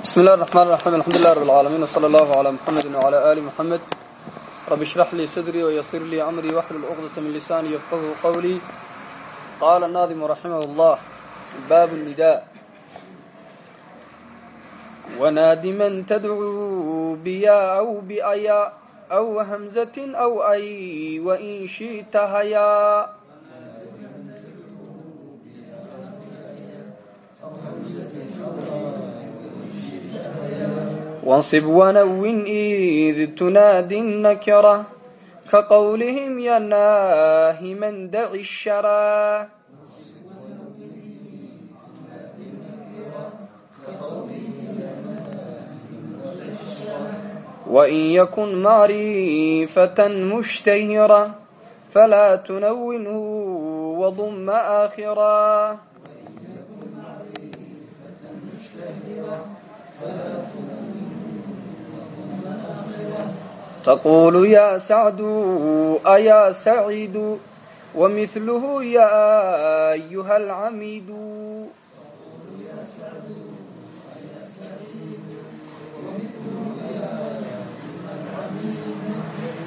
بسم الله الرحمن الرحيم الحمد لله رب العالمين وصلى الله على محمد وعلى آل محمد رب اشرح لي صدري ويسر لي أمري واحلل عقدة من لساني يفقه قولي قال الناظم رحمه الله باب النداء ونادي من تدعو بيا أو بأيا أو همزة أو أي وإن شئت هيا وانصب ونون إذ تنادي النكرة كقولهم يا ناهي من دع الشرى وإن يكن معرفة مشتهرة فلا تنونه تقول يا سعد أيا سعيد ومثله يا أيها العميد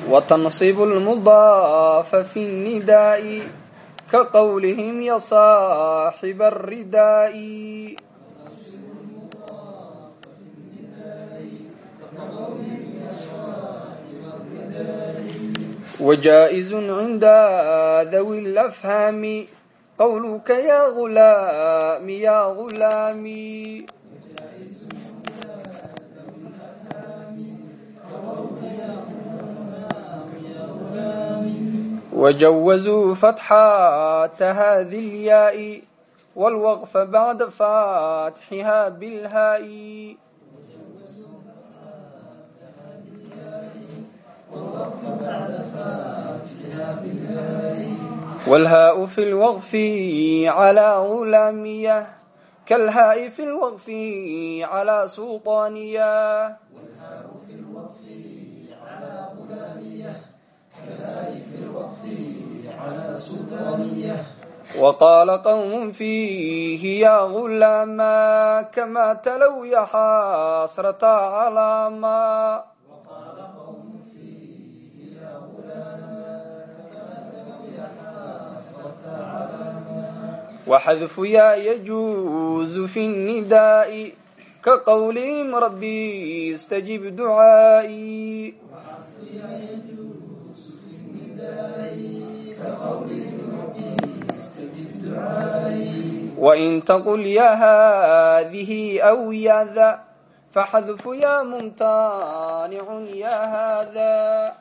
وتنصب المضاف في النداء كقولهم يا صاحب الرداء وجائز عند ذوي الأفهام قولك يا غلام يا غلام وجوزوا فتحات هذه الياء والوقف بعد فاتحها بالهاء والهاء في الوقف على غلامية كالهاء في الوقف على سلطانية وقال قوم فيه يا غلاما كما تلو يا حسرة علاما وحذف يا يجوز في النداء كقولهم ربي استجب دعائي وإن تقل يا هذه أو يا ذا فحذف يا ممتانع يا هذا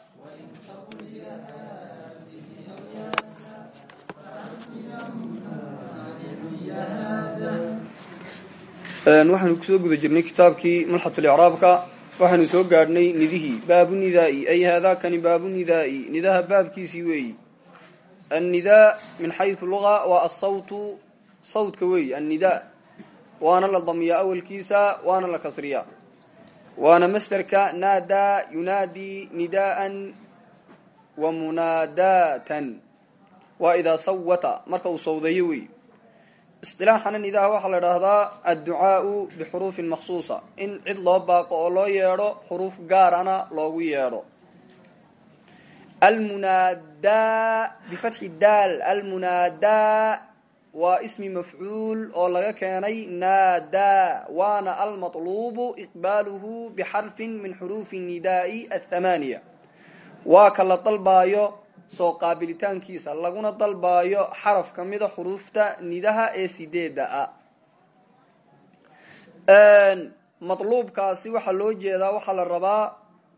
waxaanu ku soo guda jirnay kitaabkii malxatulicraabka waxaanu soo gaadhnay nidihii baabu nidaai. Ay haadaakani baabu nidaai. Nidaha baabkiisii weeyi. Annidaa min xaysu luga waa asawtu sawtka weeyi annidaa. Waana la damiyaa awalkiisa waana la kasriyaa. Waana masderka naadaa yunaadii nidaa'an wa munaadaatan. Waa idaa sawata marka uu sawdeeyo weeyi isilaaxana nidaha waxaa la idhaahdaa adducaau bixuruufin maksuusa in cid loo baaqo oo loo yeedho xuruuf gaarana loogu yeedho. Almunaadaa bifatxi daal. Almunaadaa waa ismi mafcuul oo laga keenay naadaa waana almaطluubu iqbaaluhu bixarfin min xuruufi nidaai athamaaniya. Waa ka la dalbaayo soo qaabilitaankiisa laguna dalbaayo xaraf ka mida xuruufta nidaha ee sideeda ah. Maطluubkaasi waxaa loo jeedaa waxaa la rabaa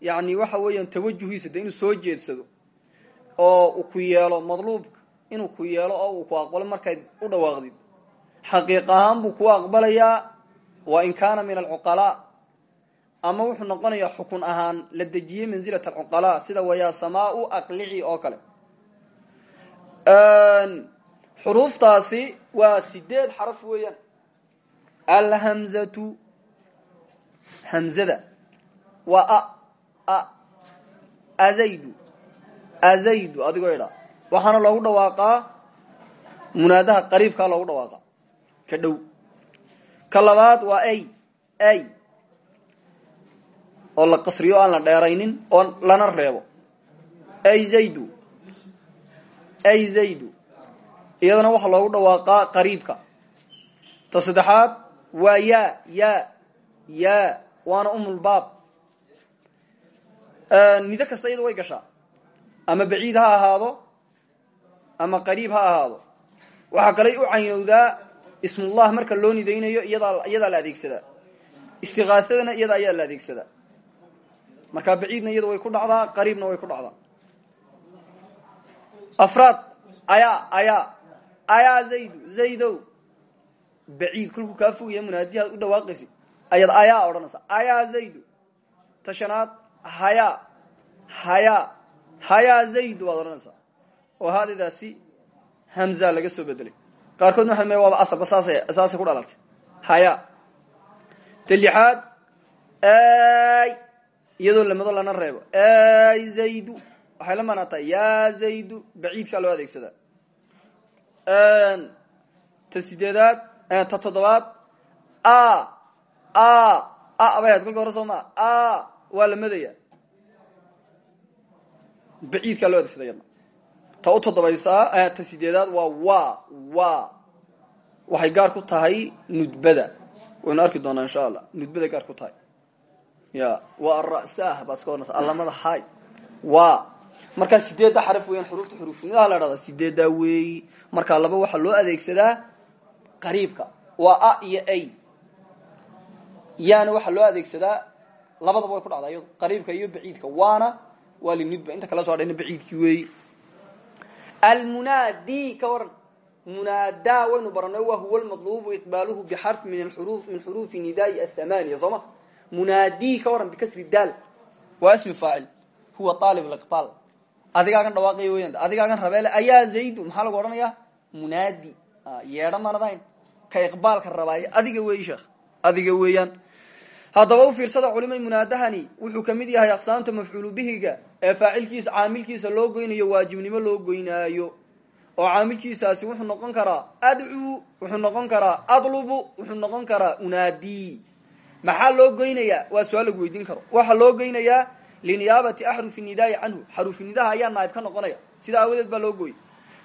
yani waxa weeyaan tawajuhiisa de inuu soo jeedsado oo ku yeelo madluubka inuu ku yeelo oo uu ku aqbalo markayd u dhawaaqdid. Xaqiiq ahaan buu ku aqbalayaa wa in kaana min alcuqalaa ama wuxuu noqonayaa xukun ahaan la dejiyey manzilat alcuqalaa sida wayaa samaau aqlici oo kale. Xuruuftaasi waa sideed xaraf weeyaan. Alhamzatu hamzada. Waa a azaydu azaydu adigoo idhaa waxaana loogu dhawaaqaa munaadaha qariibkaa loogu dhawaaqa ka dhow. Ka labaad waa ay ay oo la qasriyo o aan la dheeraynin oo lana reebo. Ay zaydu ay zaydu iyadana waxaa loogu dhawaaqaa qariibka. Ta saddexaad waa ya ya ya waana umulbaab nido kasta iyada way gashaa. Ama baciid ha ahaado ama qariib ha ahaado. Waxaa kalay u caynowdaa ismullah marka loo nidaynayo iyadaa iyadaa la adeegsadaa. Istiqaasadana iyada ayaa la adeegsadaa markaa baciidna iyada way ku dhacdaa qariibna way ku dhacdaa. Afraad ayaa ayaa ayaa zaydu zaydow baciid kolkuu kaa fogaya munaadihaad u dhawaaqaysid ayaad ayaa odhanaysaa ayaa zaydu. Ta shanaad hayaa hayaa hayaa zaydu waad oo haadadaasi hamza laga soo bedelay qaarkoodna waxa me waaba asalba saasay saasay ku dhalatay haya ta ay iyadoo lamado lana reebo. Ay zaydu waxay la maanaataa ya zaydu baciidkaa loo adeegsadaa ta sideedaad ta toddobaad a a a bay ahayd kolka hore soo maa a waa la madaya. Baciidkaa loo adeegsada ta u toddobaysaa ta sideedaad waa wa wa. Waxay gaar ku tahay nudbada. Waynu arki doonaa insha allah nudbaday gaar ku tahay ya waa ara'saah baad iska odhanaysa allamada hay wa markaa sideedda xaraf weeyaan xuruufta xuruufnidaha la dhahdaa sideeddaa weeyi markaa laba waxaa loo adeegsadaa qariibka. Waa a iyo ay. Yaana waxaa loo adeegsadaa labadaba way ku dhacdaa iyado qariibka iyo baciidka. Waana waa linudba inta kala so hadhayna baciidkii weeyi almunaadi ka waran munaada waynu baranay wa huwa lmadlubu iqbaaluhu bixarf min xuruf min xuruufi nidaai athamaniya soo ma munaadi ka waran bikasri daal. Waa ismi faacil. Huwa aalib liqbaal adigaagan dhawaaqaya weyan adigaagan rabeele ayaa zaydu maxaa lagu odhanaya munaadi. Yeedha maanadahayn ka iqbaalka rabaaya adiga weeyi sheekh. Adiga weeyaan. Haddaba u fiirsada culimay munaadahani wuxuu ka mid yahay aqsaamta mafcuulu bihiga ee faacilkiisa caamilkiisa loo goynayo waajibnimo loo goynaayo. Oo caamilkiisaasi wuxuu noqon karaa adcuu wuxuu noqon karaa adlubu wuxuu noqon karaa unaadi maxaa loo goynayaa? Waa su'aal lagu weydiin karo. Waxaa loo goynayaa liniyaabati axrufi nidaai canhu. Xarufi nidaha ayaa naayib ka noqonaya. Sidaa aawadeed baa loo gooyey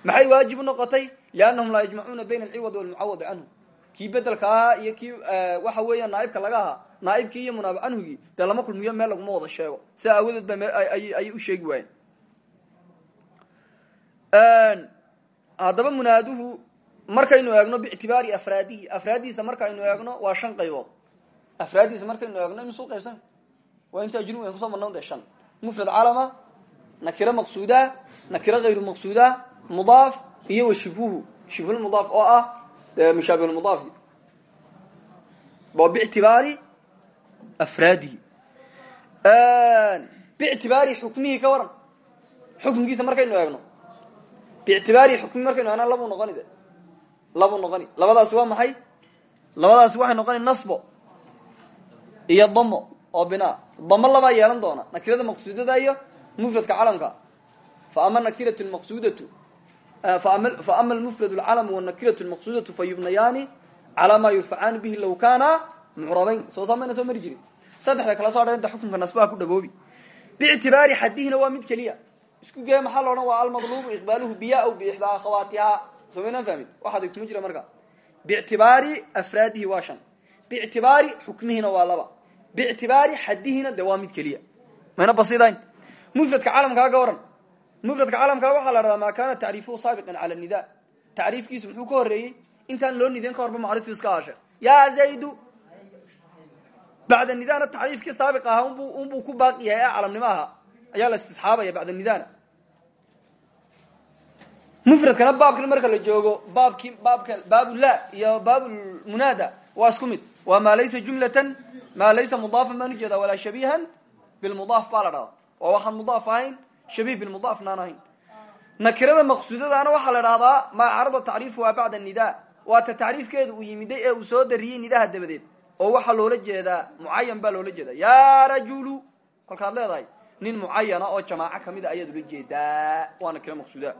maxay waajib u noqotay? Liannahum laa yajmacuuna bayna alciwad walmucawad canhu. Kii bedelka ahaa iyo kii waxa weeyaan naaibka laga ahaa naaibkii iyo munaab canhugii dee lama kulmiyo meel laguma wada sheego. Sidaa aawadeed ba ayay u sheegi waayeen. Haddaba munaaduhu markaynu eegno biictibaari afraadihi. Afraaddiisa markaynu eegno waa shan qaybood afraaddiisa markaynu eegno imisuu qaybsan waa intaa junu an ku soo marna de shan mufrad calama nakiro maqsuuda nakiro hayru maqsuuda mudaaf iyo wa shibhuhu shibhulmudaaf oo ah mushaabihlmudaaf waa bictibaari afraadihi bictibaari xukmihi ka waran xukumkiisa markaynu eegno bictibaari xukmi markaynu eegna labuu noqoni de labuu noqoni labadaasi waa maxay labadaasi waxay noqoni nasbo iyo damo oo binaa damo labaa yeelan doona nakirada maqsuudada iyo mufradka calamka. Fa ama nakiratu maqsuudatu fa ama almufrad alcalamu wanakiratu lmaqsuudatu fa yubnayaani calaa maa yurfacaani bihi law kaana mucrabayn soo saa soo mari jirin. Saddexda kala soo dheenta xukunka nasbaha ku dhaboobi biictibaari xadihina waa mid keliya. Isku gee maxaa la odhan waa almadlubu iqbaaluhu biya aw biixdaa akhawaatihaa soo maynaan fahmin? Waxaad igtuma jira marka. Biictibaari afraadihi waa shan. Biictibaari xukmihina waa laba biictibaari xadihina de waa mid keliya mayna basidayn mufradka calamkaa ka waran mufradka calamkaa waxaa la dhahdaa maa kaana tacriifuhu saabiqan cala nida tacriifkiisu muxuu ka horeeyey intaan loo nidayn ka horba macrifu iska aashe ya zaydu bacda nidana tacriifkii saabiq ahaa unbuu ku baaqi yahay ee calamnimo ahaa ayaa la istisxaabaya bacda nidana mufradkana baabkan marka la joogo baabki baabka baabula iyo baabulmunaada waa isku mid waa maa laysa mudaafan baan ujeeda walaa shabiihan bilmudaaf baa la dhahdaa waa waxaan mudaaf ahayn shabiih bilmudaafna aan ahayn nakirada maqsuudadaana waxaa la dhahdaa maa carada tacriifuha bacda nida waata tacriifkeeda uu yimiday ee uu soo dariyey nidaha dabadeed oo waxaa loola jeedaa mucayan baa loola jeedaa ya rajulu kolkaad leedahay nin mucayana oo jamaaco ka mid a ayaad ula jeedaa waa nakiro maqsuuda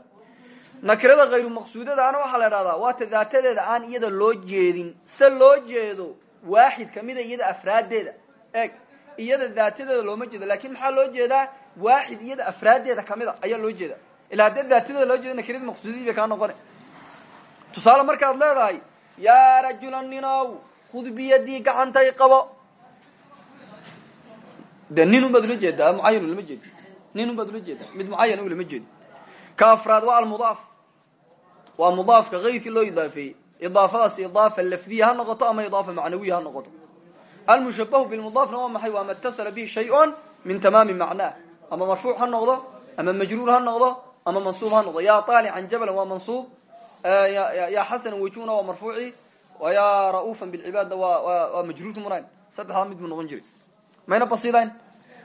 nakirada hayru maqsuudadaana waxaa la dhahdaa waata daatadeeda aan iyada loo jeedin se loo jeedo waaxid kamida iyada afraaddeeda. Eeg iyada daatadeeda looma jeedo laakiin maxaa loo jeedaa? Waaxid iyada afraaddeeda kamida ayaa loo jeeda ila haddee daatadeeda loo jeeda nakiradi maqsuudiyii bay kaa noqone tusaale markaad leedahay yaa rajulan ninow khud biyadii gacantay qabo. De nin un baad ula jeedaa mucayan lama jeedo nin un baad ula jeedaa mid mucayan lama jeedo ka afraad waa almudaaf. Waa mudaafka kayrkii loo idaafeeyey idaafadaas idaafa lafdiya ha noqoto ama idaafa macnawiya ha noqoto almushabahu bilmudaafna waa maxay waa ma itasala bihi shay-un min tamaami macnaah ama marfuuc ha noqdo ama majruur ha noqdo ama mansuub ha noqdo yaa taalican jabalan waa mansuub yaa xasanan wejhuna waa marfuuci yaa ra'uufan bilcibaadna waa waa majruurki munayn saddexdaa mid mu noqon jiray mayna basidayn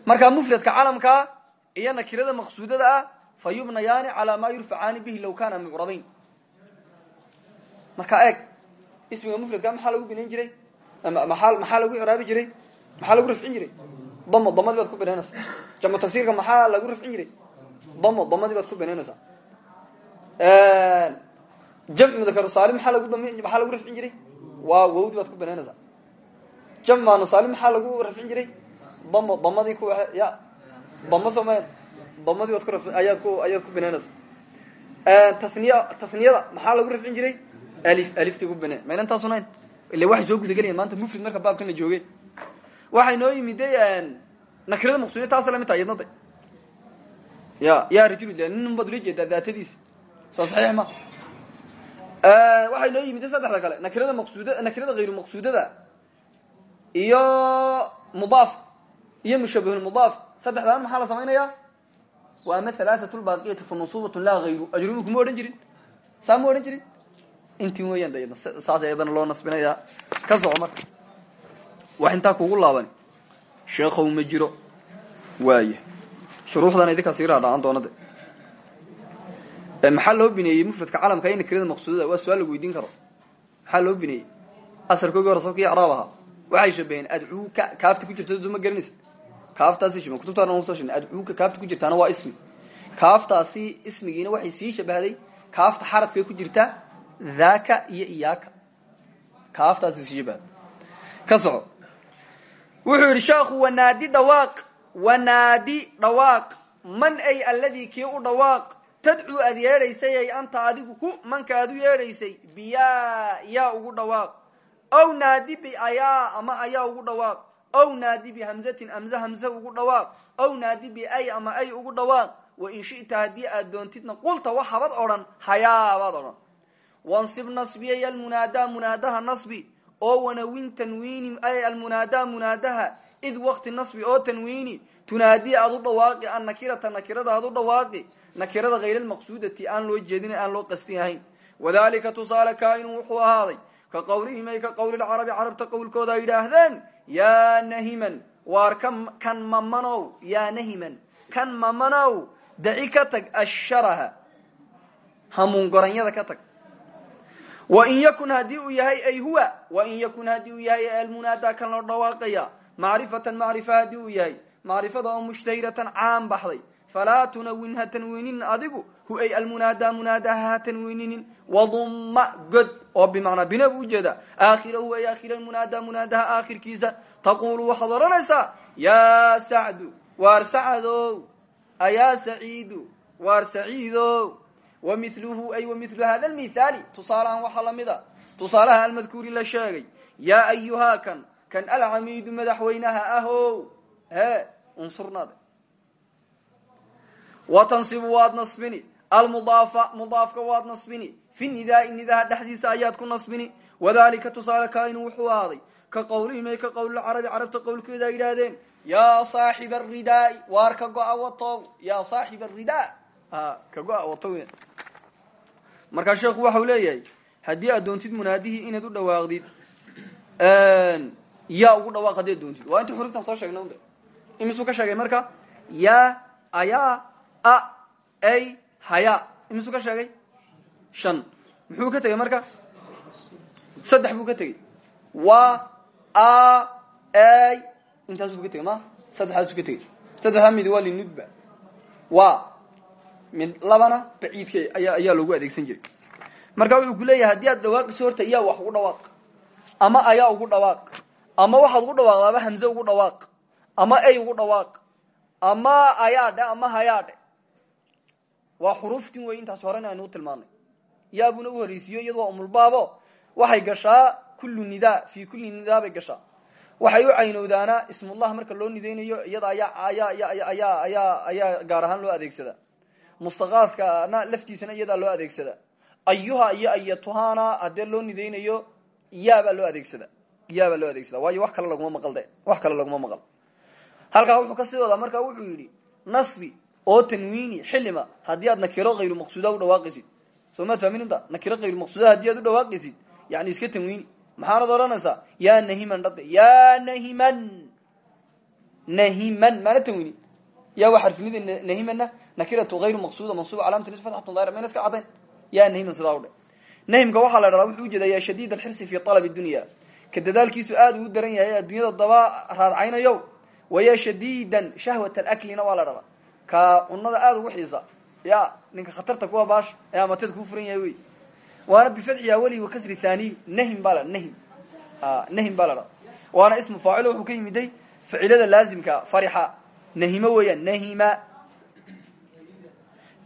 markaa mufradka calamkaa iyo nakirada maqsuudada ah fa yubnayaani calaa maa yurfacaani bihi low kaana mucrabayn markaa eeg ismiga mufradka maxaa lagu binayn jiray? Maa maxaa lagu ciraabi jiray? Maxaa lagu rafcin jiray? Damo damadii baad ku binaynaysa jamcu tafsiirka maxaa lagu rafcin jiray? Damo damadii baad ku binaynaysaa jamcu mudakar saalim maxaa lagu maxaa lagu rafcin jiray? Waa wawdii baad ku binaynaysaa jamc maanusaalim maxaa lagu rafcin jiray? Damo damadii ku ya damo soma damadii baad ku ayaad ku ayaad ku binaynaysaa taniya taniyada maxaa lagu rafcin jiray alif aliftii ku bineen mayna intaasunayn ila waxay soo gudagelayan maanta mufrid marka baabkan la jooge waxay noo yimid de nakirada maqsuudiya taasa la mid taha yadna de ya ya rajul nin baad ula jeedaa daatadiisa soo saxiix ma waxay noo yimid saddexda kale nakirada maqsuuda nakirada hayru maqsuudada iyo mudaaf iyo mushabahulmudaaf saddexdaan maxaa la samaynaya wa ama halaathatu lbaaqiyatu fa mansuubatun laa hayru ajrumi kuma odhan jirin saa ma odhan intii weeyaan saas iyadana loo nasbinayaa ka soco marka. Wax intaa kugu laaban sheekow ma jiro. Waaya shuruuxdan idinkaa sii raadhacan doona de maxaa loo bineeyey mufradka calamka iyo nakirada maqsuudada waa su'aal lagu weydiin karo? Maxaa loo bineeyey? Asarkoogii hore sokii acraab ahaa. Waxay shabaheen adcuuka kaafta ku jirta duma garanaysa kaaftaasi shaba kutubtaana u soo shegnay adcuuka kaafta ku jirtaana waa ismi. Kaaftaasi ismigiina waxay sii shabahday kaafta xarafkay ku jirta dhaka iyo iyaaka kaaftaasi sii shabahday ka soco wuxuu yidhi sheekhu wanaadi dhawaaq wanaadi dhawaaq man ay alladii kii u dhawaaq tadcuu aad yeedhaysay ay anta adigu ku manka aad u yeedhaysay biyaa yaa ugu dhawaaq ow naadi bi ayaa ama ayaa ugu dhawaaq ow naadi bi hamzatin amze hamze ugu dhawaaq ow naadi bi ay ama ay ugu dhawaaq wa in shi'ta haddii aad doontidna qulta waxabad odhan hayaabaad odhan wansib nasbiyay almunaadaa munaadaha nasbi oo wanawin tanwiini ay almunaadaa munaadaha id wakti nasbi oo tanwiini tunaadi aad u dhawaaqi annakirata nakirada aad u dhawaaqi nakirada hayr almaqsuudati aan loo jeedin aan loo qastin ahayn. Wadalika tusaale kaainu wuxuu ahaaday ka qawlihim ay ka qawli lcarabi carabta qowlkooda ay yidhaahdeen yaa nahiman waar kan mamanow yaa nahiman kan mamanow daci ka tag asharaha hamuungoranyada ka tag wain yakun haddii uu yahay ay huwa wain yakun haddii uu yahay almunaada kan loo dhawaaqaya macrifatan macrifa haddii uu yahay macrifada oo mushtahiratan caan baxday falaa tunawin ha adigu hu ay almunaada munaadaha ha tanwiininin wadumma god oo bimacnaa bina bu ujeeda aakhirahu ay aakhira munaada munaadaha aakhirkiisa taqulu waxaad odhanaysaa yaa sacdu waar sacadow ayaa saciidu waar saciidow wa miluhu ay wa milu hada lmithaali tusaalahan waxaa lamida tusaalaha almadkuuri la sheegay yaa ayuhaa kan kan alcamiidu madaxweynaha ahow he unsurnaade wa tansibu waad nasbini almudaafa mudaafka waad nasbini fi nidaai nidaha dhexdiisa ayaad ku nasbini wadalika tusaale kainu wuxuu ahaaday ka qawlihim ay ka qowlilcarabi carabta qowlkooda ay yidhaahdeen yaa saaxib aridaai waar ka go-a wato yaa saaxib arida ka go-a markaa sheekhu waxau leeyahay haddii aad doontid munaadihii inaad u dhawaaqdid yaa ugu dhawaaq haddi ad doontid. Waa inta xuruftan soo sheegna de imisuu ka sheegay marka? Ya ayaa a ay haya imisuu ka sheegay? Shan. Muxuu ka tegey marka? Saddex buu ka tegey wa a ay intaas buu ka tegey ma? Saddexdaasuu ka tegey saddexdaa mid waa linudba. Wa mid labana baciidka aya ayaa loogu adeegsan jiray. Marka wuxuu ku leeyahay haddii aad dhawaaqiso horta yaa wax ugu dhawaaq. Ama ayaa ugu dhawaaq. Ama waxaad ugu dhawaaqdaaba hamze ugu dhawaaq. Ama ey ugu dhawaaq. Ama ayaadhe ama hayaadhe waa xuruuftin wey intaas horena aynu tilmaanay. Yaabuna u horeysiiyo iyadu waa umulbaabo. Waxay gashaa kullu nida fi kulli nida bay gashaa. Waxay u caynowdaana ismullah marka loo nidaynayo iyada ayaa ayaa ayaa ayaa ayaa gaar ahaan loo adeegsada mustaqaadkana laftiisana iyadaa loo adeegsada. Ayuha iyo ayatuhana haddee loo nidaynayo yaabaa loo adeegsada. Yaabaa loo adeegsada. Waayo wax kale laguma maqal wax kale laguma maqal. Halkaa wuxuu ka sii wadaa. Marka wuxuu yidhi nasbi oo tanwiini xilima haddii aad nakiro hayru maqsuuda u dhawaaqaysid. Soo maad fahmin inta? Nakiro hayru maqsuuda haddii aad u dhawaaqaysid? Yani iska tanwiini maxaanad odhanaysaa? Ya nahiman dhade ya nahiman. Nahiman. Maana tanwiini ya waa xarfinida nahimana nakiratu hayru maqsuuda mansuuba calaamatu nis fatxatun daahira mayna iska cadayn ya nahiman sidaa u dhe nahimka la dhahaa wuxuu u jeedaa ya shadiid alxirsi fi talabi dunya. Ka dadaalkiisu aada uu daran yahay addunyada daba raadcaynayo waya shadiidan shahwat alaklina waa la dhadaa ka cunada aada ugu xiisa ya ninka khatarta kuwa baash ee amateed kuu furan yahay wey. Waana bifadxi awali wa kasri thaniy nahim baa la nahim. Nahim baa waana ismu faacilo wuxuu ka yimiday ficilada laazimka farixa nahimo nahima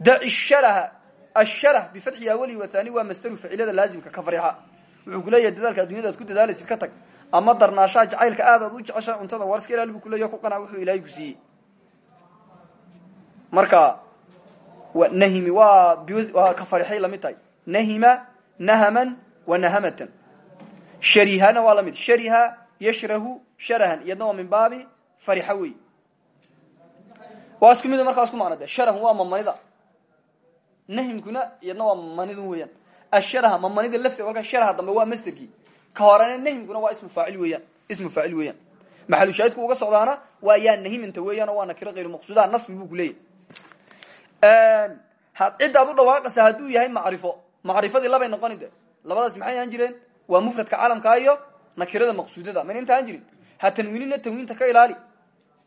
daci sharaha asharah bifadxi awali wa thani waa masdaru ficilada laazimka ka farixa wuxuu kuleeyahay dadaalka addunyada ad ku dadaalaysid ka tag ama darnaashaha jacaylka aad aad u jecesha cuntada war iska ilaali bu kuleeya ku qanac wuxuu ilaahay ku siiyey. Marka nahimi waa waa ka farixay la mid tahay. Nahima nahaman wa nahamatan. Sharihana waa la mid shariha yashrahu sharahan iyadna waa min baabi farixa wey waa isku mid markaa isku macno de sharahu waa mamanida nahimkuna iyadna waa mamanida weeyaan. Asharaha mamanida lafteeda markaa sharaha dambe waa masterkii ka horena nahimkuna waa ismu faacil weeyaan ismu faacil weeyaan. Maxalu shaahidku uga socdaana waa yaa nahimanta weeyaan waa nakiro hayru maqsuudaha nasbi buu kuleeyahy cidda ad u dhawaaqaysa hadduu yahay macrifo. Macrifadii labay noqoni labadaas maxay ahaan jireen? Waa mufradka calamkaa iyo nakirada maqsuudada. Mayna inta ahaan jirin. Ha tanwiinina tanwiinta ka ilaali.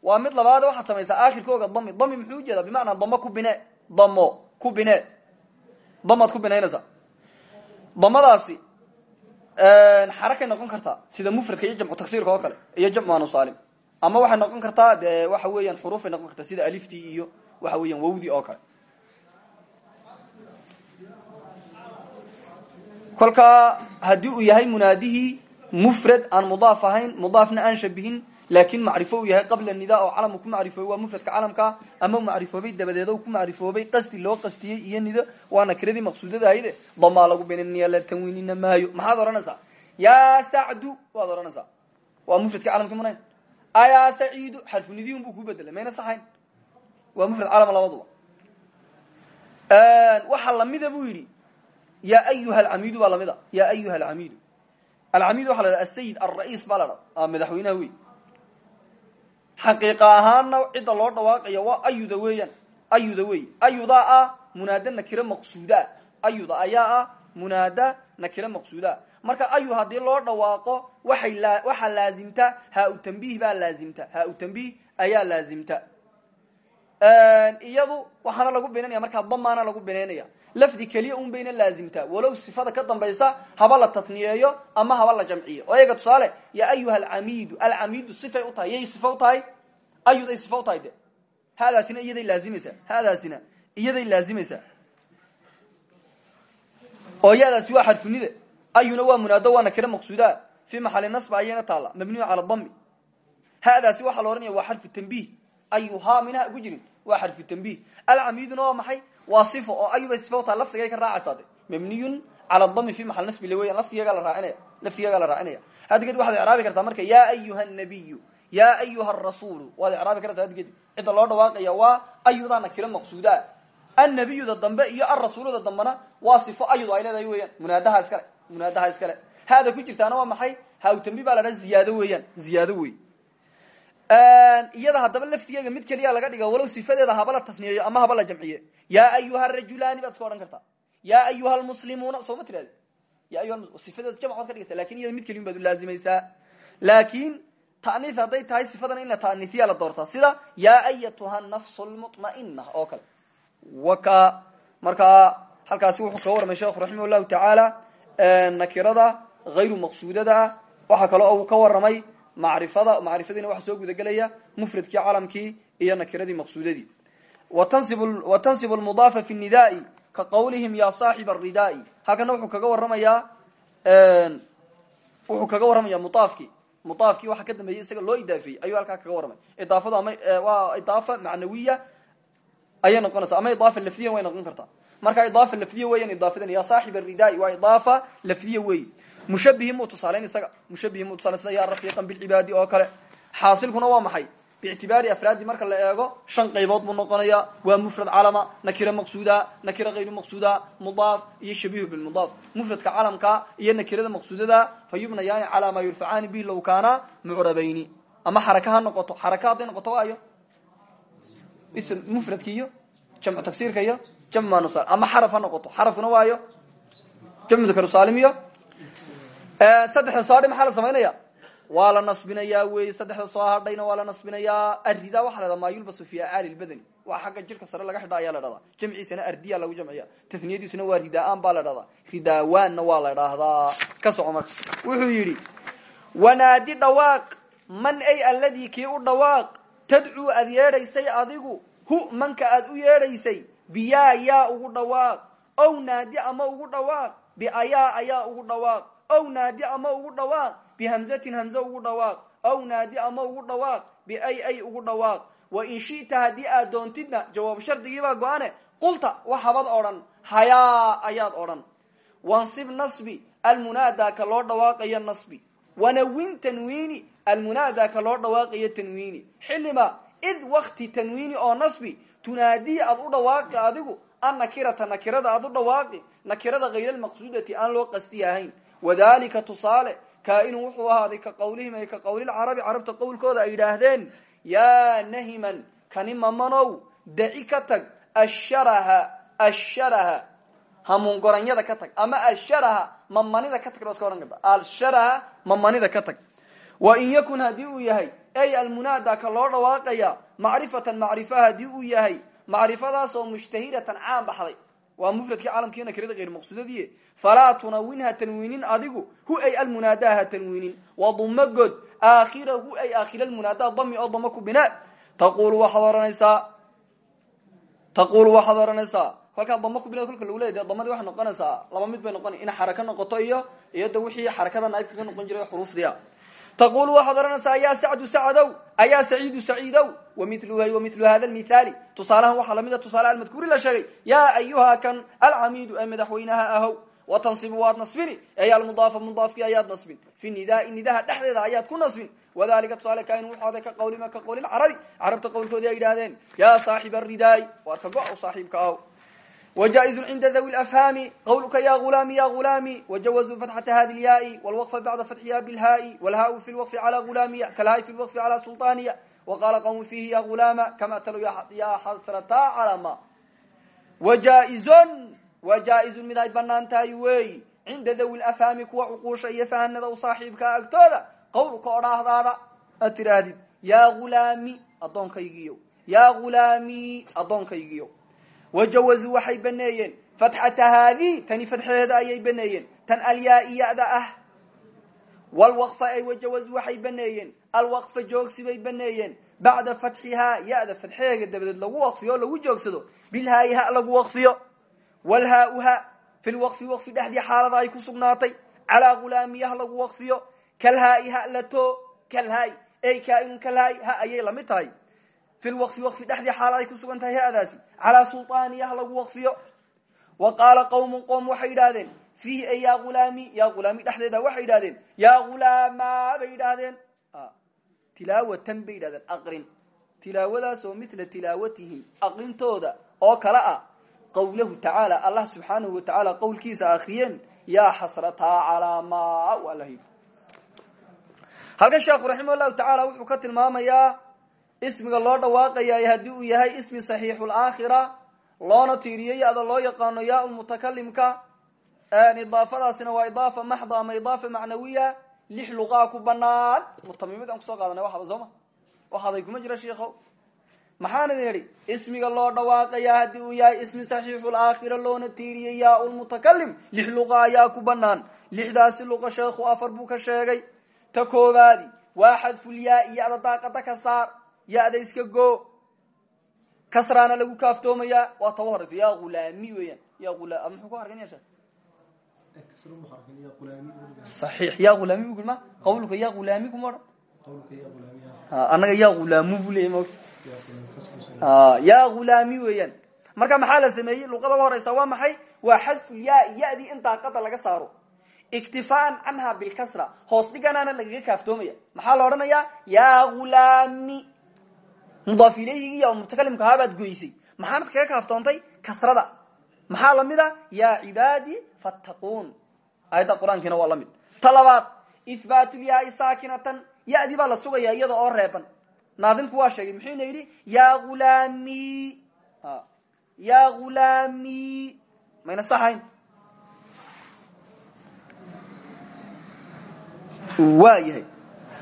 Waa mid labaad waxaad samaysaa aakhirkooga dami dami muxuu u jeedaa bimacnaa damo ku bine. Damo ku bine damaad ku binaynaysaa damadaasi xarakay noqon kartaa sida mufradka iyo jamcu taksiirka oo kale iyo jamcu anusaalim ama waxay noqon kartaa de waxa weeyaan xuruufay noqon kartaa sida aliftii iyo waxa weeyaan wawdii oo kale. Kolkaa haddii uu yahay munaadihii mufrad aan mudaaf ahayn mudaafna aan shabihin laakin macrifo uu yahay qabla nida oo calam uu ku macrifoobay waa mufradka calamkaa ama macrifoobay dabadeed ku macrifoobay qasdi loo qastiyey iyo nido waa nakiradii maqsuudada ahayde damaa lagu bininiya la tanwiinina maayo. Maxaad odhanaysaa yaa sacdu waad odhanaysaa waa mufradka calamki manayn ayaa saciidu xarfunidii unbuu ku bedelay mayna saxayn. Waa mufrad calama labaduba waxaa lamida buu yidhi ya ayuha alcamiidu baa lamida ya ayuha alcamiidu. Alcamiid wey xaqiiqa ahaanna cidda loo dhawaaqaya waa ayuda weeyaan. Ayuda wey ayudaa ah munaada nakire maqsuuda. Ayuda ayaa ah munaada nakire maqsuuda. Marka ayu haddii loo dhawaaqo waxay waxaa laazimta u tambiih baa laazimta. Haa u tambiih ayaa laazimta. Iyadu waxaana lagu binaynaya markaa damaana lagu binaynaya lafdi keliya un bayna laazimtaa walow sifada ka dambaysa haba la tatniyeeyo ama haba la jamciyo. Oo eega tusaale ya ayuha alcamiidu alcamiidu sifay u tahay yay sifa u tahay? Ayuday sifa u tahay de. Haadaasina iyaday laazimaysaa haadaasina iyaday laazimaysaa oo yadaasi waa xarfunida ayuna waa munaado waa nakira maqsuuda fi maxali nasba ayayna taalla mabniyu cala dami haadaasi waxaa la ohanaya waa xarfu tambiih ayuhaa minha ugu jirin. Waa xarfu tambiih alcamiiduna waa maxay? Waa sifo oo ayubay tahay lafdigay ka raacaysaa de mabniyun cala fi maxal nasbi le weyan laftigagaa la raacinaya. Laftigagaa la raacinaya. Haddigeed waxaad icraabi kartaa marka ya ayuha nabiyu ya ayuha arasuulu waad icraabi kartaa haddigeed cidda loo dhawaaqaya waa ayudaa nakiro maqsuudaa annabiyuda dambe iyo alrasuuluda dambena waa sifo ayudu ay leedahay weeyaan. Munaadaha iskale munaadaha iskale. Haada ku jirtaana waa maxay? Hawtambi baa la dhaha ziyaado weeyaan. Ziyaado wey iyada haddaba laftigeega mid keliya laga dhiga walow sifadeeda haba la tasniyeeyo ama haba la jamciye ya ayuha rajulaani baad iska odhan kartaa. Ayuha lmuslimuuna soo ma tirahdi ya ayuha sifadeeda jamc baad ka dhigaysa laakiin iyada mid keliyin baad ulaazimaysaa laakin ta'niis hadday tahay sifadan in la ta'niisiya la doortaa. Sida ya ayatuha nafsu lmutma'ina oo kale. Waka markaa halkaasi wuxuu kaga warramay sheekhu raximah llahu tacaala nakirada hayru maqsuudada ah kale oo uu ka warramay macrifada macrifadiina waxa soo gudagelaya mufradkii calamkii iyo nakiradii maqsuudadii. Wa tansibu lmudaafa fi nidaai ka qawlihim ya saaxiba aridaai halkana wuxuu kaga waramayaa wuxuu kaga warramaya muaafkii muaafkii waxa ka dambeeyey isaga loo idaafeeyey ayuu halkaa kaga warramay. Idaafadu ama waa idaafa macnawiya ayay noqonaysa ama idaafa lafdiya way noqon kartaa. Marka idaafa lafdiya weyan idaafadan ya saaxib aridaai waa idaafa lafdiya mushabihi muu tusaalayn isaga mushabihi muu tusaalayn sida ya rafiiqan bilcibaadi oo kale. Xaasilkuna waa maxay? Biictibaari afraadi marka la eego shan qaybood buu noqonaya. Waa mufrad calama nakira maqsuuda nakira hayru maqsuuda mudaaf iyo shabihu bilmudaaf mufradka calamka iyo nakirada maqsuudada fa yubnayaani calaa maa yurfacaani bihi low kaana mucrabayni. Ama xaraka ha noqoto xaraka hadday noqoto waayo ism mufradka iyo jamcu tagsiirka iyo jamc manusal ama xaraf ha noqoto xarafkuna waayo jamcu dakarsaalim iyo saddexda soodhi maxaa la samaynaya waa la nasbinayaa wey saddexda soo hadhayna waa la nasbinayaa. Arida waxa la hahdaa maa yulbasu fi waa xagga jirka sare laga xidha ayaa la dhahdaa jamciisana ardiya lagu jamciya tasniyadiisuna waa ridaa-aan baa la dhahdaa ridaawaanna waa la dhahdaa ka soco wuxuu yidhi wanaadi dhawaaq man ay alladii kii u dhawaaq tadcuu aad yeedhaysay adigu hu manka aad u yeedhaysay biyaa yaa ugu dhawaaq ow naadi ama ugu dhawaaq biayaa ayaa ugu dhawaaq ow naadi ama ugu dhawaaq bihamzatin hamze ugu dhawaaq ow naadi ama ugu dhawaaq biay ay ugu dhawaaq wa in shita haddii aad doontidna jawaab shardigiibaa go-ane qulta waxabad odhan hayaa ayaad odhan wansib nasbi almunaada ka loo dhawaaqayo nasbi wanawin tanwiini almunaada ka loo dhawaaqayo tanwiini xillima id wakti tanwiini oo nasbi tunaadii aad u dhawaaqi adigu an nakirata nakirada aad u dhawaaqi nakirada hayr almaqsuudati aan loo qasti ahayn wadalika tusaale kaainu wuxuu ahaaday ka qawlihim ay ka qawlilcarabi carabta qowlkooda ay yidhaahdeen yaa nahiman kani mamanow daci ka tag asharaha asharaha hamuungoranyada ka tag ama asharaha mamanida ka tag ba iska ohan karta asharaha mamanida ka tag. Wa in yakun haddii uu yahay ay almunaada ka loo dhawaaqaya macrifatan macrifa haddii uu yahay macrifadaas mushtahiratan caan baxday waa mufradkii caalamkiina kirada hayr maqsuudadii falaa tunawinha tanwiinin adigu hu ay almunaada ha tanwiinin waduma god aakhirahu ay aakhira lmunaada dami oo dama ku binaa taqulu waxaad ohanaysaa taqulu waxaad ohanaysaa kolkaa dama ku bina kolka lagu leya de damadii waxay noqonaysaa laba mid bay noqona in xaraka noqoto iyo de wixii xarakada naibka ka noqon jiray xuruufdiya taqulu waxaad ohanaysaa ya sacdu sacdow ayaa saciidu saciidow wamilu hada lmithaali tusaalahan waxaa lamida tusaale almadkuuri la sheegay yaa ayuha kan alcamiidu ee madaxweynaha ahow watansibu waad nasbini ey almudaafa mudaafkii ayaad nasbin fi nidaai nidaha dhexdeeda ayaad ku nasbin wadalika tusaale kain wuxuada ka qawlima ka qawli lcarabi carabta qowlkoodii ay yidhahdeen ya saaxiba aridaai waar ka go- saaxiibka وجائز عند ذوي الأفهام قولك يا غلامي يا غلامي وجوزوا فتحة هذه الياء والوقف بعد فتحها بالهاء والهاء في الوقف على غلامي كالهاء في الوقف على سلطانية وقال قوم فيه يا غلام كما تلو يا حسرتا على ما وجائز وجائز من أي بنان تايوي عند ذوي الأفهام كوا عقوش أي فهن ذو صاحبك أكتولا قولك أراه هذا أترادد يا غلامي أضون كيجيو يا غلامي أضون كيجيو wajawazuu waxay baneeyeen fatxata haadii tani fatxadeeda ayay baneeyeen tan alyaa-iyada ah walwaqfa ay wajawazuu waxay baneeyeen alwaqfa joogsi bay baneeyeen bacda fatxihaa ya-da fatxeega dabadeed lagu waqfiyo o lagu joogsado bilhaayi ha lagu waqfiyo walhaa-uha fi lwaqfi waqfi dhexdii xaalada ay ku sugnaatay calaa gulaamiya ha lagu waqfiyo kalhaai ha lato kalhaai ey kaainun kalhaai ha ayay la mid tahay fi lwaqfi waqfi dhexdii xaala ay ku sugan tahay ha-daasi calaa sulطaaniya ha lagu waqfiyo wa qaala qawmun qowm waxay yidhahdeen fiihi ay ya ghulaami ya ghulaami dhexdeeda waxay yidhahdeen ya ghulaama bay yidhaahdeen tilaawatan bay yidhahdeen aqrin tilaawadaas oo mila tilaawatihim aqrintooda oo kale ah qawlahu tacaala allah subxaanahu watacaala qowlkiisa akriyeen yaa xasrataa calaa ma waa la ismiga loo dhawaaqaya haddii uu yahay ismi saxiixu laakhira loona tiiriyo ya-da loo yaqaano yaa mutakalimka idaafadaasina waa idaafa maxda ama idaafa macnawiya. Lix luqaa ku banaan mutamimid aan ku soo qaadanay waxada sooma waxaday kuma jira shiikow maxaan idin idhi ismiga loo dhawaaqaya haddii uu yahay ismi saxiixu laakhira loona tiiriyo yaa lmutakalim lix luqa ayaa ku banaan lixdaasi luqa sheekhu afar buu ka sheegay. Ta koobaadi waa xadfulyaai ya-da daaqada ka saar ya-da iska go. Kasraana lagu kaaftoomayaa. Waa taba ya ulaami weeyaan. Ya ula muxuu ku argan yasha صaxiix ya ulaami bu ma qawlka ya ulaami kuma odhan annaga ya ulaamu bu leeyay ya ulaami weeyaan. Marka maxaa la sameeyey? Luqada horeysa waa maxay? Waa xadfulyaai ya-dii in daaqada laga saaro. Iktifaan canha bilkasra hoos dhiganaana lagaga kaaftoomaya maxaa la odhanayaa? Ya ulaami mudaaf ilayhigi iyo mutakalimka haabaad goysay. Maxaanad kaga kaaftoontay kasrada. Maxaa la mid a ya cibaadi fattaquun. Aayadda qur'aankiina waa la mid. Ta labaad ihbaatulyaai saakinatan. Ya-dii baa la sugaya iyada oo reeban. Naadimku waa sheegay muxuuna yidhi ya ulaami ya ulaami mayna saxayn. Waa yahay.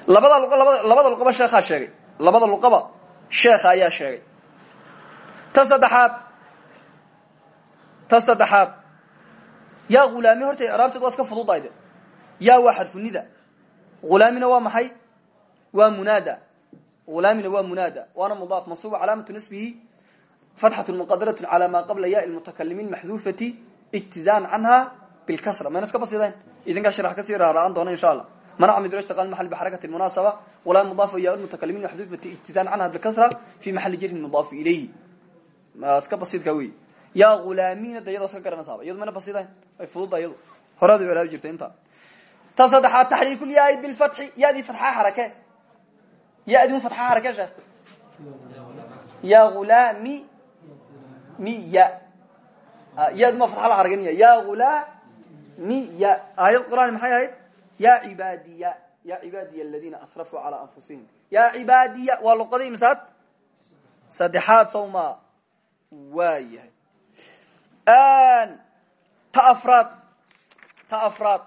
Labada luqa labada luqaba sheekhaa sheegay. Labada luqaba sheekha ayaa sheegay. Ta saddexaad ta saddexaad yaa hulaami horta icraabteed waa iska fududayde yaa waa xarfunida hulaamina waa maxay? Waa munaada hulaamina waa munaada waana mudaaf mansuuba calaamatu nasbihi fatxatu muqadaratun calaa maa qabla ya lmutakalimiin maxduufati ijtizaan canha bilkasra mayna iska basidayn idinkaa sharax ka sii raaraan doona insha allah manaca mid yustaqal maal bxarakati munaasaba walaa mudaafu ya mutakalimiin maxduufati ibtidaan canha bikasra fi maxali jirin mudaafu ilayhi iska basiidka wey yaa ghulaamiina de iyadoo iska garanaysaaba iyadu mayna basiidayn ay fududa iyadu horead u celaabi jirta intaa ta saddexaad taxriikulyaai bilfatxi yadii fatxa xarake yadii un fatxa xarake sheekh ya ghulaami miya yaduma fatxa la xaraganiya ya ghulaamiya aayad quraan maxay ahayd ya cibaadiya ya cibaadiya aladiina asrafuu calaa anfusihim ya cibaadiya waa luqadii misaad saddexaad sawma waa yahay ta afraad ta afraad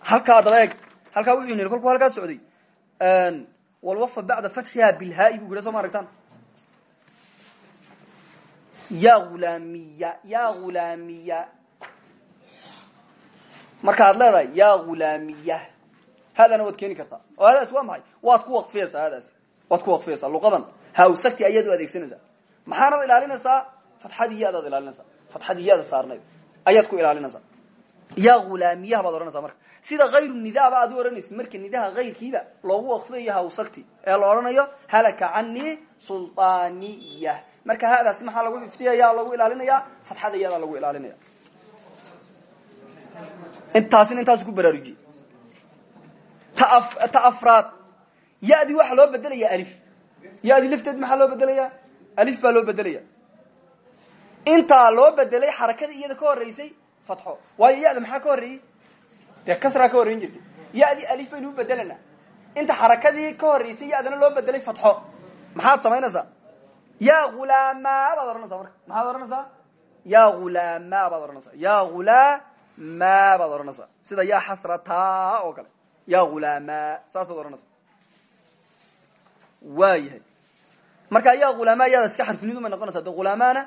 halkaa daba eg halkaa wuxuu niri kolkuu halkaa socday walwafa bacda fatxiha bilhaai buu yidha soo ma aragtaan ya ghulaamiya ya ghulaamiya markaad leedahay ya hulaamiya haadana waad keeni kartaa. Oo hadaas waa maxay? Waad ku waqfiyaysaa hadaas waad ku waqfiyaysaa luqadan. Hawsagti ayaad adeegsanaysaa. Maxaanad ilaalinaysaa? Fatxadii yaadaad ilaalinaysaa. Fatxadii yaada saarnayd ku ilaalinaysaa. Ya hulaamiyaha baad marka. Sida hayru nidaaba aad u odhanaysid marka nidaha hayrkiiba loogu waqfiyayo hawsagti ee la halaka canii sulطaniya marka hadaasi maxaa lagu iftiyaya lagu ilaalinaya? Fatxada lagu ilaalinaya intaasina intaas ku baraarujiyey ta afraad. Ya-dii waxaa loo bedelaya alif. Ya-dii lafteed maxaa loo bedelaya alif baa loo bedelaya intaa loo bedelay xarakadii iyada ka horeysay fatxo. Waayo ya-da maxaa ka horreeyey dee kasraa ka horreyn jirtay. Ya-dii alif baynu u bedelanaa inta xarakadii ka horreysay ya-dana loo bedelay fatxo. Maxaad samaynaysaa? Ya hulama baad odhanaysaa marka. Maxaad odhanaysaa? Ya hulama baad odhanaysaa. Ya hula ma baad odhanaysaa sida ya xasrata oo kale. Ya hulama saasaad odhanaysa. Waa yahay. Marka ya hulama yaada iska xarfinidu may noqonaysa. De hulamana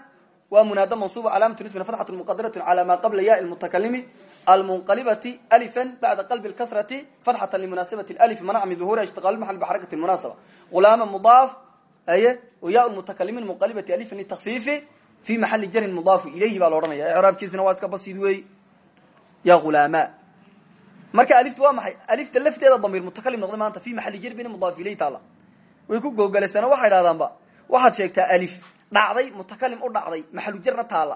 waa munaada mansuba calaamatu nisbina fatxatu muqadaratu cala ma qabla ya lmutakalimi almunqalibati alifan bacda qalbi lkasrati fatxata limunaasabati alif manaca min duhuri ishtiqaal maxal bixarakati lmunaasaba hulama mudaaf aye ya lmutakalimiin munqalibati alifan litakfiifi fi maxali jarin mudaafu ilayhi baa la odhanaya icraabkiisina waa iska basid wey ya hulama marka alifta waa maxay alifta lafteeda damiir mutakalim noqday maanta fi maxali jarbina mudaaf ilayhi taala way ku googolaystaan waxay dhahdaanba waxaad sheegtaa alif dhacday mutakalim u dhacday maxalujarna taala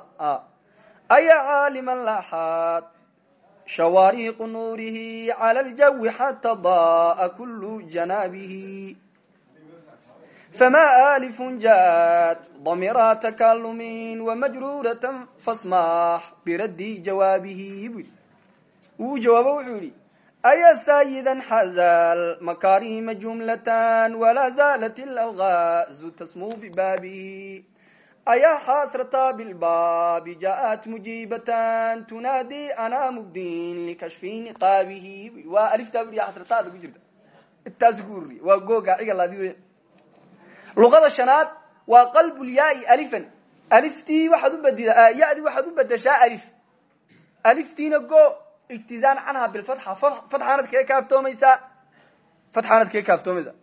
aya caaliman laxaad shawaariqu nuurihi cala ljawi xata daa kulu janaabihi alif jaءat damiira takalumin wamajruurata fasmax biraddi jawaabihi bu wuu jawaabo wuxuu yihi sayidan xazal makarima jumlatan wala zalat lalgaazu tasmuu bibaabihi aya xasrata bilbaabi jaءat mujibatan tunaadi ana mubdin likashfi niqaabihi waa aliftaa bu xasrataada ku jirta intaas ku wey luqada shanaad waa qalbulyaai alifan. Aliftii waxaad u bad ya-dii waxaad u bedeshaa alif. Aliftiina go ijtizaan canha bilfatxa fatxaanad kaga kaaftoomaysaa fatxaanad kaga kaaftoomaysaa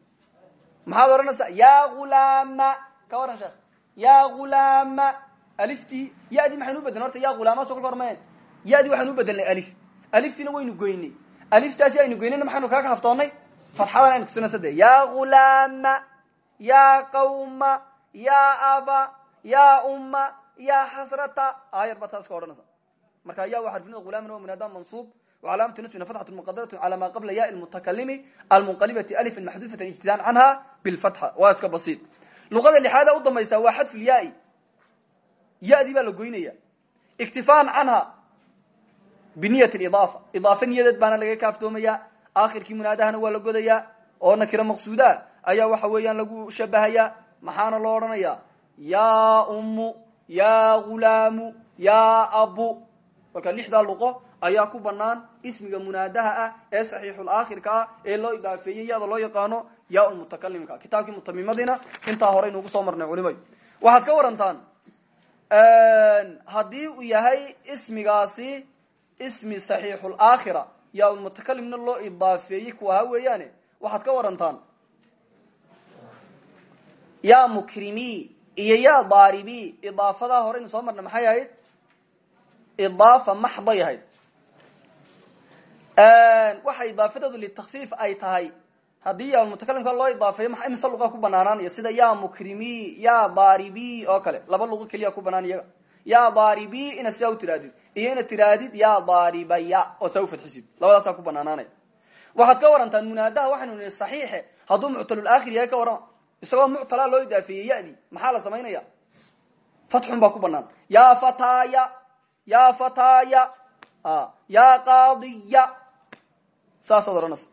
maxaad odhanaysaa? Ya ghulaama ka waran sheekh. Ya ghulaama aliftii yadi maxaynu u bedelnay horta ya ghulaama so yadi waxaynu u bedelnay alif. Aliftiina waynu goynay. Aliftaasi aynu goynayna maxaynu kaga kaaftoonnay fatxadan aynu kusinaysa de ya ghulaama ya qawma ya aba ya umma ya xasrata aayar baad saas ka odhanaysa. Marka ya waa xarfinada ghulaman wa munaada mansuub وcalaamatu nasbina fatxatu mqadarat calى ma qabla ya mutakalimi almunqalibati alfa maxduufata ijtidaan canha bilfatxa waa iska basiid. Luqada lixaada u dambaysa waa xadfu lyaai yadii baa la goynaya iktifaan canha biniyat idaafa idaafa niyadeed baana laga kaaftoomaya akhirkii munaadahana waa la godaya oo nakira maqsuuda ayaa waxa weeyaan lagu shabahaya maxaana loo odhanaya ya ummu ya gulaamu ya abu marka lixdaa luqo ayaa ku banaan ismiga munaadaha ah ee saxiixulaakhirka ah ee loo idaafeeyey yada loo yaqaano ya mutakalimka kitaabkii mutamimadiina intaa horey nugu soo marnay culimay. Waxaad ka warantaan haddii uu yahay ismigaasi ismi saxiixulaakhira ya mutakalimna loo idaafeeyey ku ahaa weeyaane waxaad ka warantaan ya mukrimi iyo ya daaribi idaafadaa horeynu soo marnay maxay ahayd? Idaafa maxday ahayd. Waxa idaafadeedu litakfiif ay tahay. Haddii ya mutakalimka loo idaafeeyo maa imise luqa ku banaanaanaya sida ya mukrimi ya daaribi oo kale. Laba luqo keliya ku banaan ya daaribi inaad sidaa u tirahdid iyo inaad tirahdid ya daaribaya oo saa ufadxisid labadaasaa ku banaanaanaya waxaad ka warantaan munaadaha waxaynu nihi saxiixe. Hadduu muctalulaakhir yahay ka warrama isagoo muctalaa loo idaafeeyey yadi maxaa la samaynaya fatxun baa ku banaan ya fataya ya fataya ya qaadiya. Saasaad odhanaysa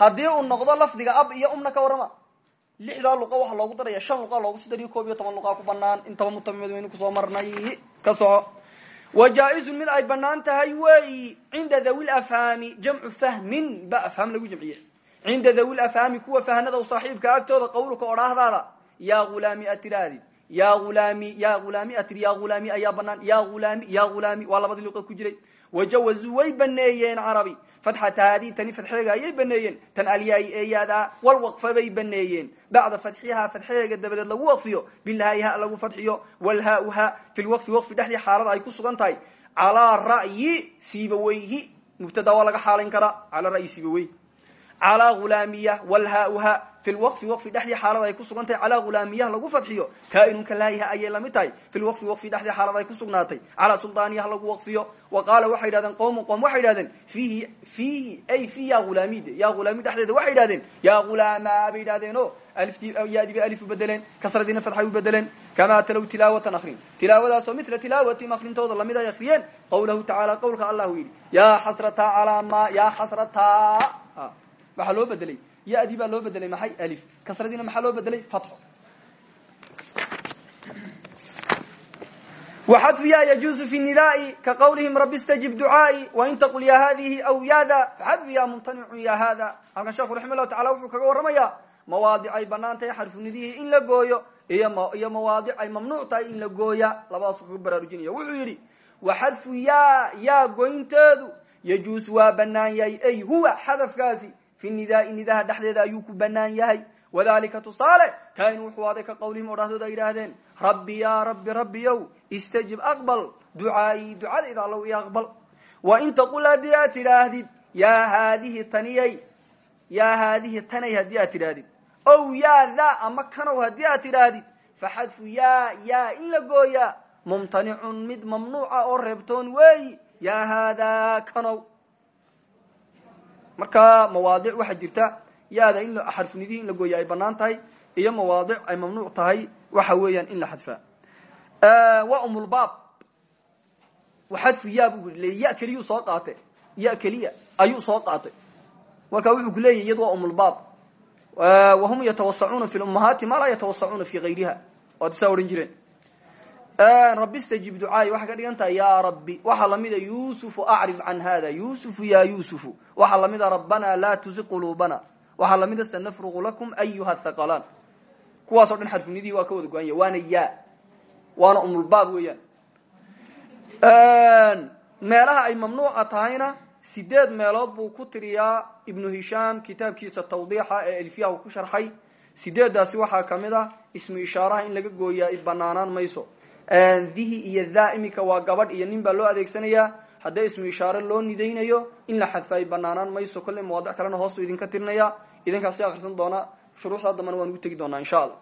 haddii uu noqdo lafdiga ab iyo umna ka warrama lixdaa luqa waxaa loogu daraya shan luqa loogu sii dariyo koob iyo toban luqaa ku banaan intaba mutamimad waynu ku soo marnay. Ka soco. Wa jaa-izun mid ay bannaan tahay weyi cinda dhawi lafhaami jamcu fahmin ba afhaam lagu jamciye cinda dhawi lafhaami kuwa fahnada u saaxiibka agtooda qawluka odhaahdaada yaa ghulaami a tirahdid ya ghulaami ya ghulaami a tiri ya ghulaami ayaa banaan ya ghulaami ya ghulaami waa labadii luqa ku jiray. Wajawazuu way baneeyeen carabi fatxata haadii tani fadxeega ayay baneeyeen tan alyaai eeyaada walwaqfa bay baneeyeen bacda fatxihaa fadxeega dabadeed lagu waqfiyo bilhaayi ha lagu fadxiyo walhaau ha fi lwaqfi waqfi dhexdii xaalada ay ku sugan tahay calaa ra'yi siibaweyhi mubtada waa laga xaalayn karaa calaa ghulaamiya walhaau ha fi lwaqfi waqfi dhexdii xaalada ay ku sugan tahay calaa lagu fadxiyo. Kaainunka laayiha ayay la mid tahay. Fi lwaqfi waqfi dhexdii xaalada ay ku sugnaatay. Calaa suldaaniyah lagu waqfiyo. Wa qaala waxay yidhahdeen qowmun qowm waxay yidhahdeen fiihi fiihi ay fi ya hulaamide ya hulaami dhexdeeda waxay yidhahdeen ya ghulaama bay yidhahdeen o aliftii yadi bay alif u bedeleen kasradiina fadxay u bedeleen kamaa talow tilaawatan akrin tilaawadaasoo mila tilaawatim akrintooda la mid ay akriyeen qawlahu tacala qowlka allah u yidhi ya xasrata calaa ma ya xasrata waxaa loo bedelay. Yadii baa loo bedelay maxay? Alif. Kasradiina maxaa loo bedelay? Fatxo waxadfu ya yajuusu fi nidaai ka qawlihim rabi stajib ducaai wain taqul ya hadihi aw yada faxadfu ya mumtanicun ya hada halkan sheekhu raxima llahu wuxuu kaga warramaya mawaadic ay bannaan tahay xarfunidihii in la gooyo iyo mawaadic ay mamnuuc tahay in la gooya. Labadaasuu kaga baraarujinaya wuxuu yidhi waxadfu ya yaa goynteedu yajuusu waa banaan yahay. Ay huwa xadafkaasi fi nidaai nidaha dhexdeeda ayuu ku banaan yahay wadalika tusaale kain wuxuu aday ka qawlihim odhahdooda ay yidhaahdeen rabbi ya rabbi rabbiyow istajib aqbal ducaai ducadayda allow i aqbal wa in taqul haddii aad tidhaahdid yaa haadihi taniyay yaa haadihi tanay haddii aad tidhaahdid ow yaa da ama kanow haddii aad tidhaahdid faxadfu yaa yaa in la gooyaa mumtanicun mid mamnuuca oo reebtoon weeyi yaa haadaa kanow marka mawaadic waxaa jirta yaada in xarfunidihi in la gooya ay bannaan tahay iyo mawaadic ay mamnuuc tahay waxa weeyaan in la xadfaa waa umulbaab xadfu ya bu le ya keliyuu soo qaatay. Ya keliya ayuu soo qaatay. Marka wuxuu ku leeyahy iyadu waa umulbaab wahum yatawasacuuna fi lummahaati ma laa yatawasacuuna fi gayriha. Waad saa odhan jireen rabi stajib ducaai waxay ka dhigan ya rabbi waxaa lamida yusufu acrib can hada yusufu ya yusufu waxaa lamida rabbana laa tuzi quluubana. Waxaa lamida sanafruqu lakum ayuha thaqalaan kuwaasoo dhan xarfunidihii waa ka wada go-anya waana ya waana umulbaab weeyaan. Meelaha ay mamnuuca tahayna sideed meelood buu ku tiriyaa ibnu hishaam kitaabkiisa tawdiixa ee ku sharxay. Sideedaasi waxaa ah ismu ishaaraha in laga gooyaa banaanaan mayso dihi iyo dha iminka waa gabadh iyo nin baa loo adeegsanayaa haddii ismu ishaare loo nidaynayo in la xadfaayo banaanaan mayso kolley mawaadic kalena hoostu idinka tirinaya. Idinkaasi akrisan doona. Shuruuxda dambana waan ugu tegi doonaa insha allah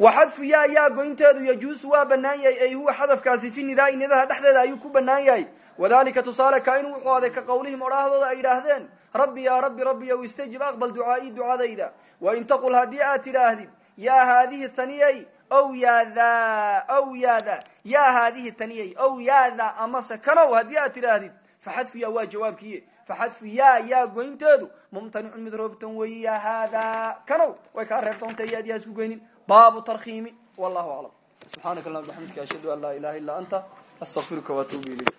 waxadfu ya yaa goynteedu yajuusu waa banaan yahay ay huwa xadafkaasi fi nidaai nidaha dhexdeeda ayuu ku banaan yahay. Wadalika tusaale kain wuxuu aday ka qawlihim odhaahdooda ay idhaahdeen rabbi yaa rabbi rabbiyow istajib aqbal ducaai ducadayda wain taqul haddii aad tidhaahdid yaa haadihi taniyay ow yaada ow yaada. Yaa haadihi taniyay ow yaada amase kanow haddii aad tidhaahdid faxadfu ya waa jawaabkiiye faxadfu ya yaa goynteedu. Mumtanicun mid roobtan weyi ya haada. Kanow way kaa reebtoonta yaad yaa isku goynin baabu tarkiimi wallahu aclam. Subxaanaka allahuma bxamdika ashhadu an laa ilaha illa anta astaqfiruka waatuubu ilayk